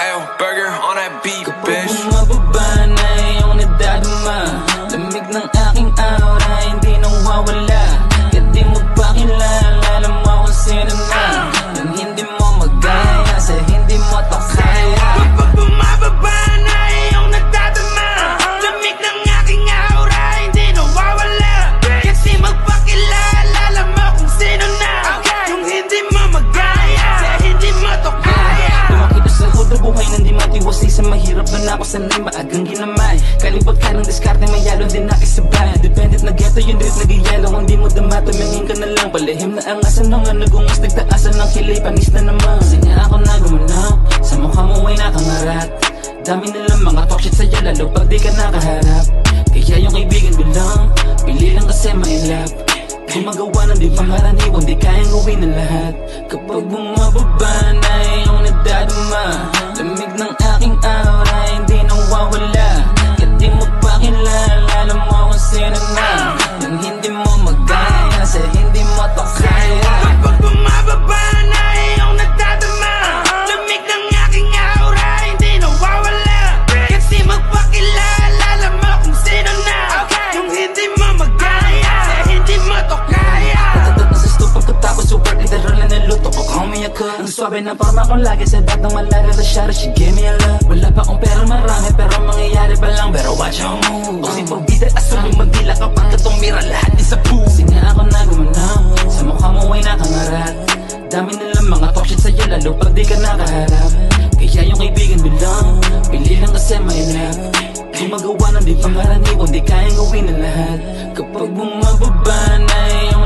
L burger on that beat, bitch. Kalibot ka ng diskarte May yalo din nakisabay Dependent na geto yung drip Nagiyelo Kung di mo dama Tumingin ka na lang Palihim na ang asa nung Nagungas nagtaasan ng kilay Panis na naman. Nga ako na gumanap Sa mukha mo ay nakangarat Dami nilang mga talk shit sa'yo Lalo pag di ka nakaharap. Kaya yung kaibigan bilang Pili lang kasi may love. Gumagawa ng di pangaraniwan Di kayang gawin ang lahat. Kapag bumababa na iyong nadadama me a cook Ang swabe ng forma ko lagi sa datang malaga sa shot She give me a love. Wala pa akong pera marami pero mangyayari pa lang. Pero watch your move Kung si Pabida asal yung magdila kapag katumira lahat di sa poo Kasi nga ako na gumanaw Sa mukha mo ay nakangarat Dami nilang mga talk shit sa'yo lalo pag di ka nakaharap. Kaya yung kaibigan bilang Pili lang kasi may love. Gumagawa ng di pangaraniwan Di kayang gawin ang lahat. Kapag bumababa na iyong